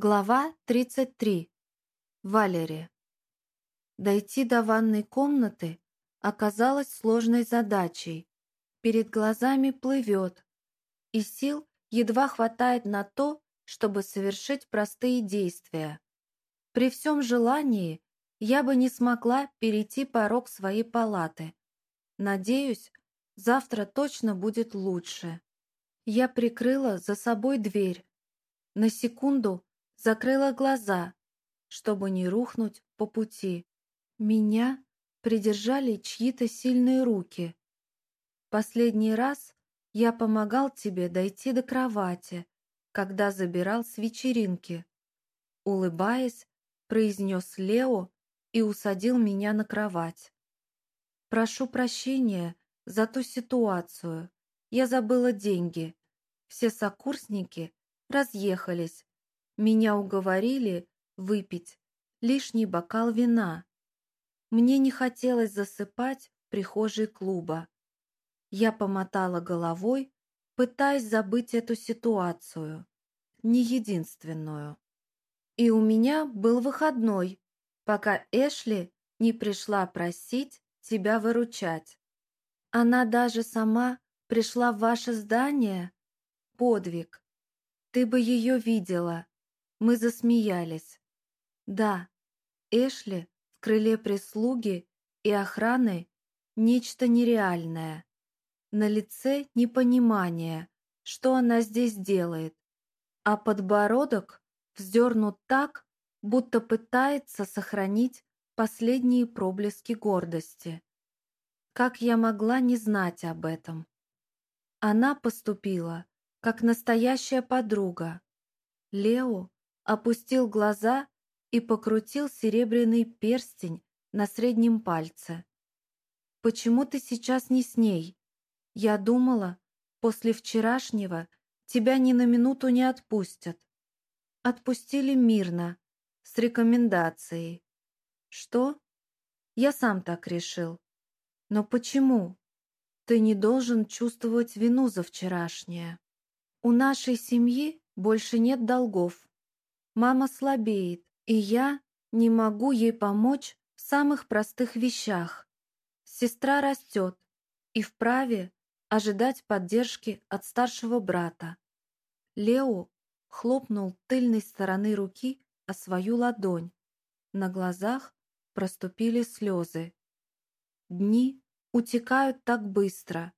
Глава 33. Валери. Дойти до ванной комнаты оказалось сложной задачей. Перед глазами плывет, и сил едва хватает на то, чтобы совершить простые действия. При всем желании я бы не смогла перейти порог своей палаты. Надеюсь, завтра точно будет лучше. Я прикрыла за собой дверь. На секунду закрыла глаза, чтобы не рухнуть по пути. Меня придержали чьи-то сильные руки. Последний раз я помогал тебе дойти до кровати, когда забирал с вечеринки. Улыбаясь, произнес Лео и усадил меня на кровать. Прошу прощения за ту ситуацию. Я забыла деньги. Все сокурсники разъехались, меня уговорили выпить лишний бокал вина. Мне не хотелось засыпать в прихожей клуба. Я помотала головой, пытаясь забыть эту ситуацию, не единственную. И у меня был выходной, пока Эшли не пришла просить тебя выручать. Она даже сама пришла в ваше здание. Подвиг. Ты бы ее видела. Мы засмеялись. Да, Эшли в крыле прислуги и охраны нечто нереальное. На лице непонимание, что она здесь делает, а подбородок вздернут так, будто пытается сохранить последние проблески гордости. Как я могла не знать об этом? Она поступила, как настоящая подруга. Лео опустил глаза и покрутил серебряный перстень на среднем пальце. «Почему ты сейчас не с ней? Я думала, после вчерашнего тебя ни на минуту не отпустят». Отпустили мирно, с рекомендацией. «Что?» «Я сам так решил». «Но почему?» «Ты не должен чувствовать вину за вчерашнее. У нашей семьи больше нет долгов. Мама слабеет, и я не могу ей помочь в самых простых вещах. Сестра растет и вправе ожидать поддержки от старшего брата. Лео хлопнул тыльной стороны руки о свою ладонь. На глазах проступили слезы. Дни утекают так быстро.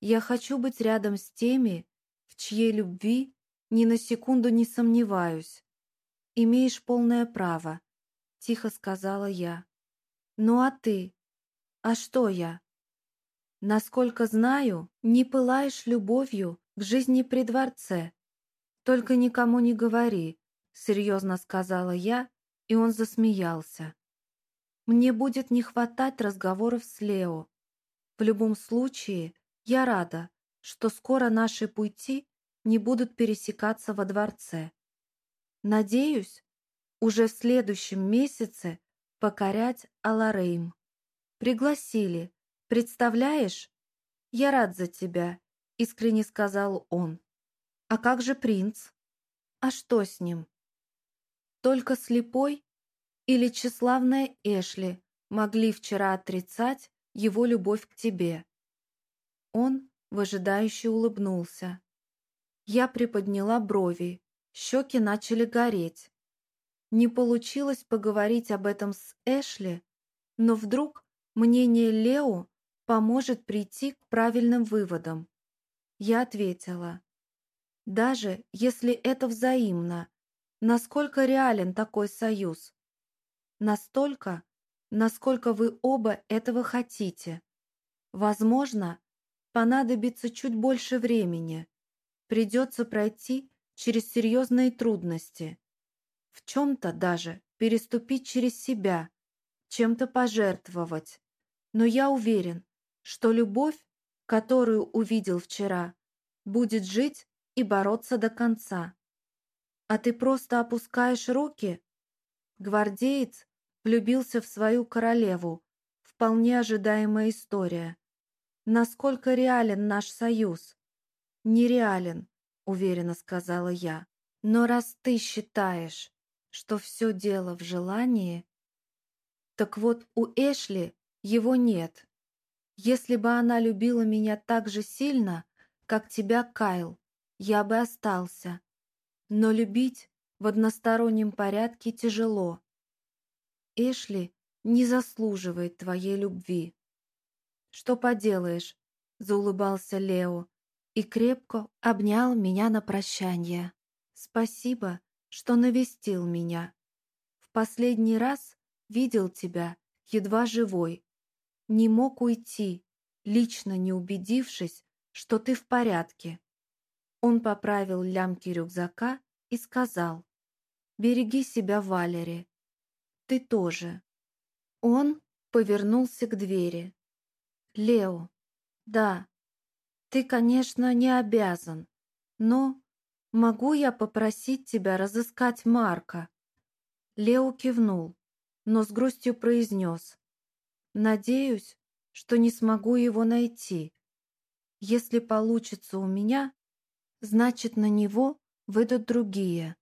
Я хочу быть рядом с теми, в чьей любви ни на секунду не сомневаюсь. «Имеешь полное право», — тихо сказала я. «Ну а ты? А что я?» «Насколько знаю, не пылаешь любовью к жизни при дворце. Только никому не говори», — серьезно сказала я, и он засмеялся. «Мне будет не хватать разговоров с Лео. В любом случае, я рада, что скоро наши пути не будут пересекаться во дворце. Надеюсь, уже в следующем месяце покорять Аларейм. Пригласили. Представляешь? Я рад за тебя, искренне сказал он. А как же принц? А что с ним? Только слепой или тщеславная Эшли могли вчера отрицать его любовь к тебе. Он выжидающе улыбнулся. Я приподняла брови, Щеки начали гореть. Не получилось поговорить об этом с Эшли, но вдруг мнение Лео поможет прийти к правильным выводам. Я ответила. Даже если это взаимно, насколько реален такой союз? Настолько, насколько вы оба этого хотите. Возможно, понадобится чуть больше времени. Придется пройти через серьезные трудности, в чем-то даже переступить через себя, чем-то пожертвовать. Но я уверен, что любовь, которую увидел вчера, будет жить и бороться до конца. А ты просто опускаешь руки? Гвардеец влюбился в свою королеву. Вполне ожидаемая история. Насколько реален наш союз? Нереален. — уверенно сказала я. Но раз ты считаешь, что все дело в желании, так вот у Эшли его нет. Если бы она любила меня так же сильно, как тебя, Кайл, я бы остался. Но любить в одностороннем порядке тяжело. Эшли не заслуживает твоей любви. Что поделаешь, заулыбался Лео и крепко обнял меня на прощание. Спасибо, что навестил меня. В последний раз видел тебя едва живой. Не мог уйти, лично не убедившись, что ты в порядке. Он поправил лямки рюкзака и сказал, «Береги себя, Валери. Ты тоже». Он повернулся к двери. «Лео, да, ты, конечно, не обязан, но могу я попросить тебя разыскать Марка?» Лео кивнул, но с грустью произнес. «Надеюсь, что не смогу его найти. Если получится у меня, значит, на него выйдут другие.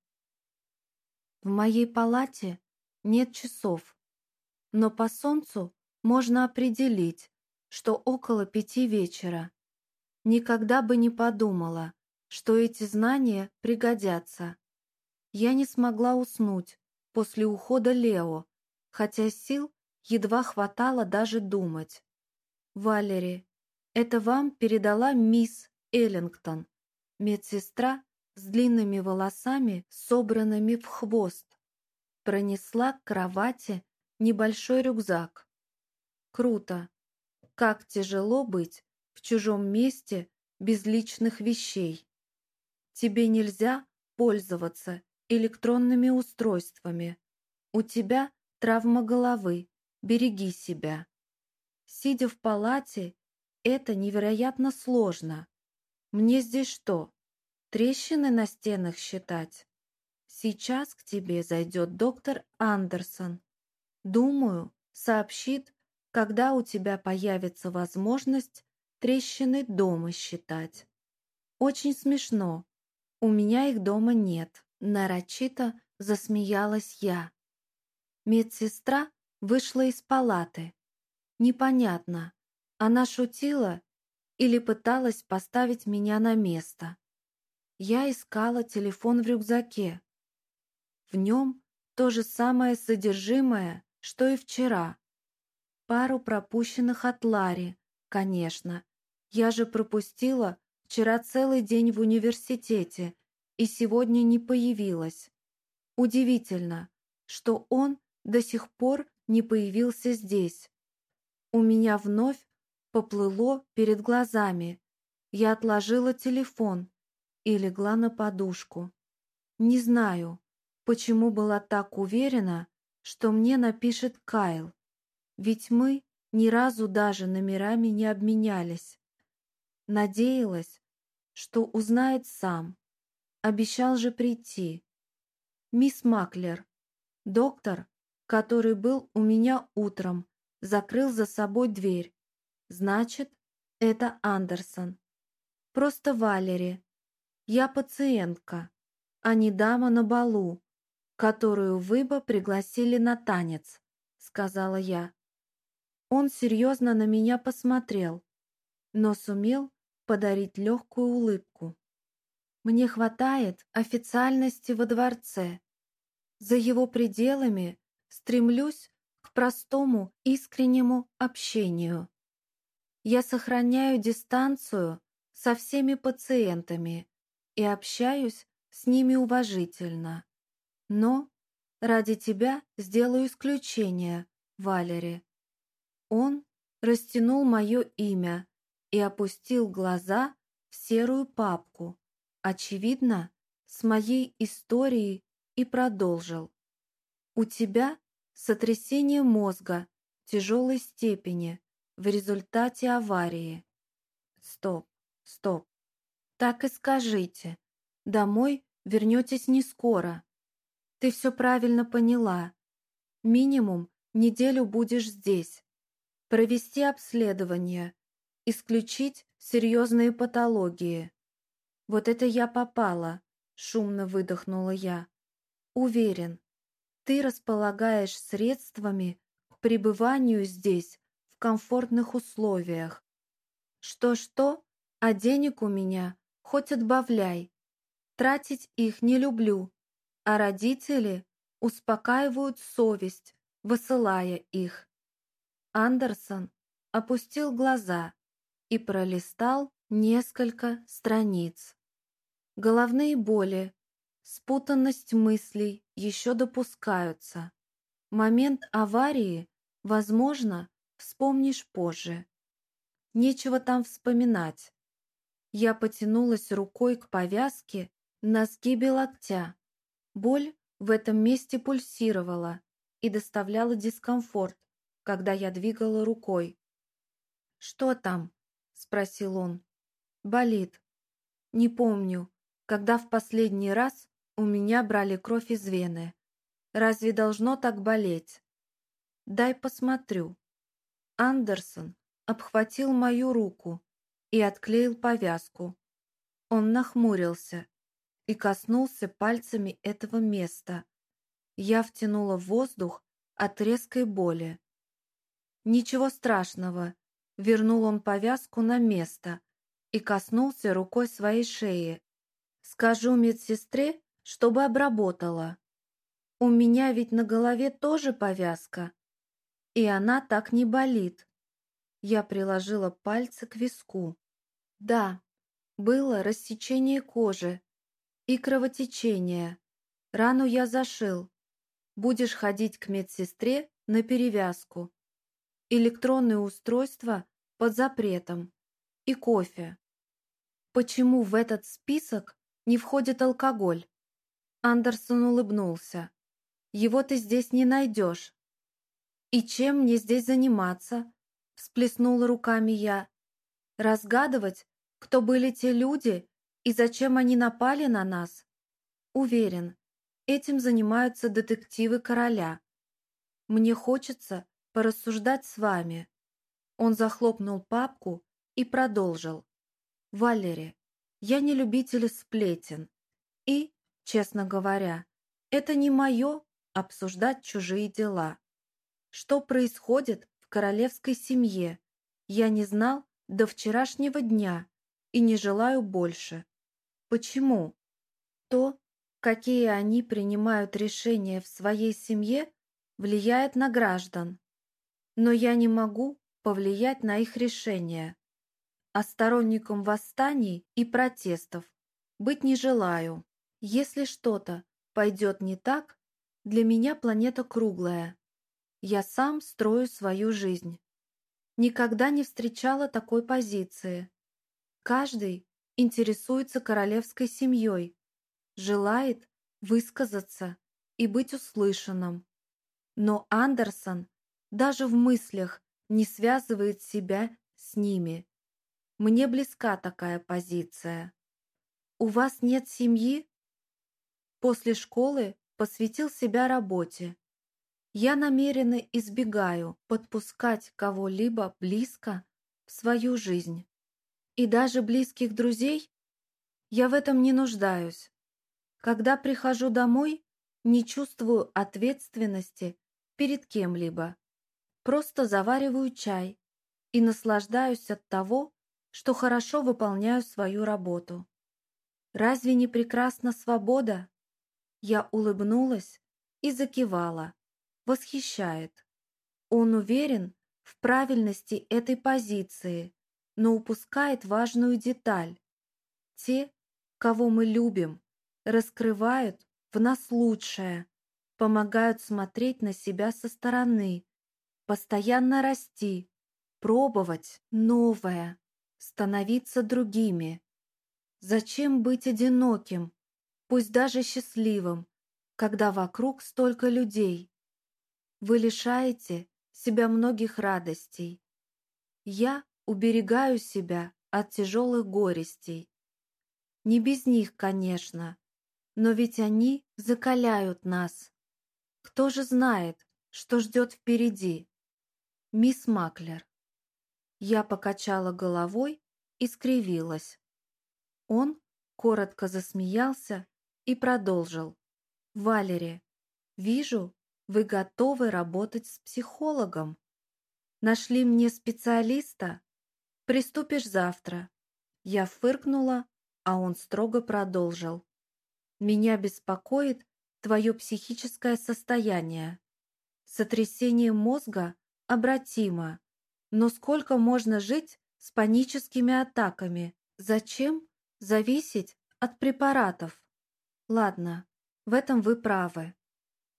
В моей палате нет часов, но по солнцу можно определить, что около пяти вечера. Никогда бы не подумала, что эти знания пригодятся. Я не смогла уснуть после ухода Лео, хотя сил едва хватало даже думать. «Валери, это вам передала мисс Эллингтон, медсестра с длинными волосами, собранными в хвост. Пронесла к кровати небольшой рюкзак. Круто. Как тяжело быть в чужом месте без личных вещей. Тебе нельзя пользоваться электронными устройствами. У тебя травма головы. Береги себя. Сидя в палате, это невероятно сложно. Мне здесь что, трещины на стенах считать? Сейчас к тебе зайдет доктор Андерсон. Думаю, сообщит, когда у тебя появится возможность трещины дома считать. Очень смешно. У меня их дома нет. Нарочито засмеялась я. Медсестра вышла из палаты. Непонятно, она шутила или пыталась поставить меня на место. Я искала телефон в рюкзаке. В нем то же самое содержимое, что и вчера. Пару пропущенных от Лари, конечно. Я же пропустила вчера целый день в университете и сегодня не появилась. Удивительно, что он до сих пор не появился здесь. У меня вновь поплыло перед глазами. Я отложила телефон и легла на подушку. Не знаю, почему была так уверена, что мне напишет Кайл, ведь мы ни разу даже номерами не обменялись. Надеялась, что узнает сам. Обещал же прийти. Мисс Маклер, доктор, который был у меня утром, закрыл за собой дверь Значит, это Андерсон. Просто Валери. Я пациентка, а не дама на балу, которую вы бы пригласили на танец, сказала я. Он серьезно на меня посмотрел, но сумел подарить легкую улыбку. Мне хватает официальности во дворце. За его пределами стремлюсь к простому искреннему общению. Я сохраняю дистанцию со всеми пациентами и общаюсь с ними уважительно. Но ради тебя сделаю исключение, Валери. Он растянул мое имя и опустил глаза в серую папку, очевидно, с моей историей и продолжил. У тебя сотрясение мозга тяжелой степени, в результате аварии. Стоп, стоп. Так и скажите. Домой вернетесь не скоро. Ты все правильно поняла. Минимум неделю будешь здесь. Провести обследование. Исключить серьезные патологии. Вот это я попала, шумно выдохнула я. Уверен, ты располагаешь средствами к пребыванию здесь в комфортных условиях. Что-что, а денег у меня хоть отбавляй. Тратить их не люблю, а родители успокаивают совесть, высылая их. Андерсон опустил глаза и пролистал несколько страниц. Головные боли, спутанность мыслей еще допускаются. Момент аварии, возможно, вспомнишь позже. Нечего там вспоминать. Я потянулась рукой к повязке на сгибе локтя. Боль в этом месте пульсировала и доставляла дискомфорт, когда я двигала рукой. «Что там?» — спросил он. «Болит. Не помню, когда в последний раз у меня брали кровь из вены. Разве должно так болеть? Дай посмотрю». Андерсон обхватил мою руку и отклеил повязку. Он нахмурился и коснулся пальцами этого места. Я втянула воздух от резкой боли. «Ничего страшного», — вернул он повязку на место и коснулся рукой своей шеи. «Скажу медсестре, чтобы обработала. У меня ведь на голове тоже повязка, и она так не болит». Я приложила пальцы к виску. Да, было рассечение кожи и кровотечение. Рану я зашил. Будешь ходить к медсестре на перевязку. Электронные устройства под запретом. И кофе. Почему в этот список не входит алкоголь? Андерсон улыбнулся. Его ты здесь не найдешь. И чем мне здесь заниматься? Всплеснула руками я. Разгадывать, кто были те люди и зачем они напали на нас? Уверен, этим занимаются детективы короля. Мне хочется порассуждать с вами. Он захлопнул папку и продолжил. Валери, я не любитель сплетен. И, честно говоря, это не мое обсуждать чужие дела. Что происходит в королевской семье, я не знал до вчерашнего дня и не желаю больше. Почему? То, какие они принимают решения в своей семье, влияет на граждан. Но я не могу повлиять на их решения. А сторонником восстаний и протестов быть не желаю. Если что-то пойдет не так, для меня планета круглая. Я сам строю свою жизнь. Никогда не встречала такой позиции. Каждый интересуется королевской семьей, желает высказаться и быть услышанным. Но Андерсон даже в мыслях не связывает себя с ними. Мне близка такая позиция. У вас нет семьи? После школы посвятил себя работе. Я намеренно избегаю подпускать кого-либо близко в свою жизнь. И даже близких друзей я в этом не нуждаюсь. Когда прихожу домой, не чувствую ответственности перед кем-либо. Просто завариваю чай и наслаждаюсь от того, что хорошо выполняю свою работу. Разве не прекрасна свобода? Я улыбнулась и закивала. Восхищает. Он уверен в правильности этой позиции но упускает важную деталь. Те, кого мы любим, раскрывают в нас лучшее, помогают смотреть на себя со стороны, постоянно расти, пробовать новое, становиться другими. Зачем быть одиноким, пусть даже счастливым, когда вокруг столько людей? Вы лишаете себя многих радостей. Я уберегаю себя от тяжелых горестей. Не без них, конечно, но ведь они закаляют нас. Кто же знает, что ждет впереди? Мисс Маклер. Я покачала головой и скривилась. Он коротко засмеялся и продолжил. «Валери, вижу, вы готовы работать с психологом. Нашли мне специалиста? Приступишь завтра». Я фыркнула, а он строго продолжил. «Меня беспокоит твое психическое состояние. Сотрясение мозга обратимо, но сколько можно жить с паническими атаками? Зачем зависеть от препаратов? Ладно, в этом вы правы.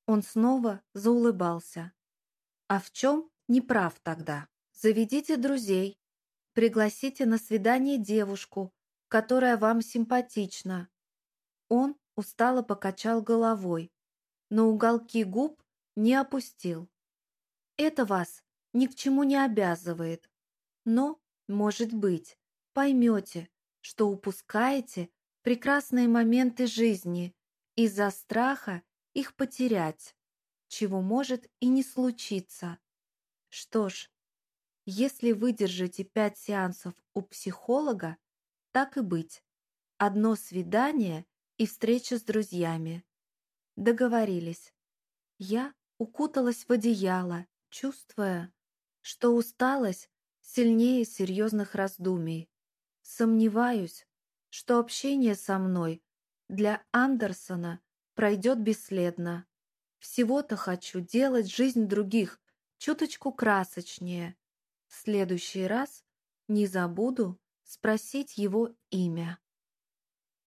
Он снова заулыбался. А в чем не прав тогда? Заведите друзей, пригласите на свидание девушку, которая вам симпатична. Он устало покачал головой, но уголки губ не опустил. Это вас ни к чему не обязывает. Но, может быть, поймете, что упускаете прекрасные моменты жизни из-за страха их потерять, чего может и не случиться. Что ж, если выдержите пять сеансов у психолога, так и быть. Одно свидание и встреча с друзьями. Договорились. Я укуталась в одеяло, чувствуя, что усталость сильнее серьезных раздумий. Сомневаюсь, что общение со мной для Андерсона пройдет бесследно. Всего-то хочу делать жизнь других чуточку красочнее. В следующий раз не забуду спросить его имя.